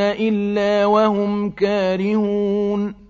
إلا وهم كارهون